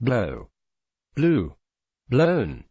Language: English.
blow, blue, blown.